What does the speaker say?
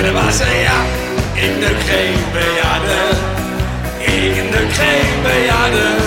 En dan was een ja, in de geen bejaarden. in de geen bejaarden.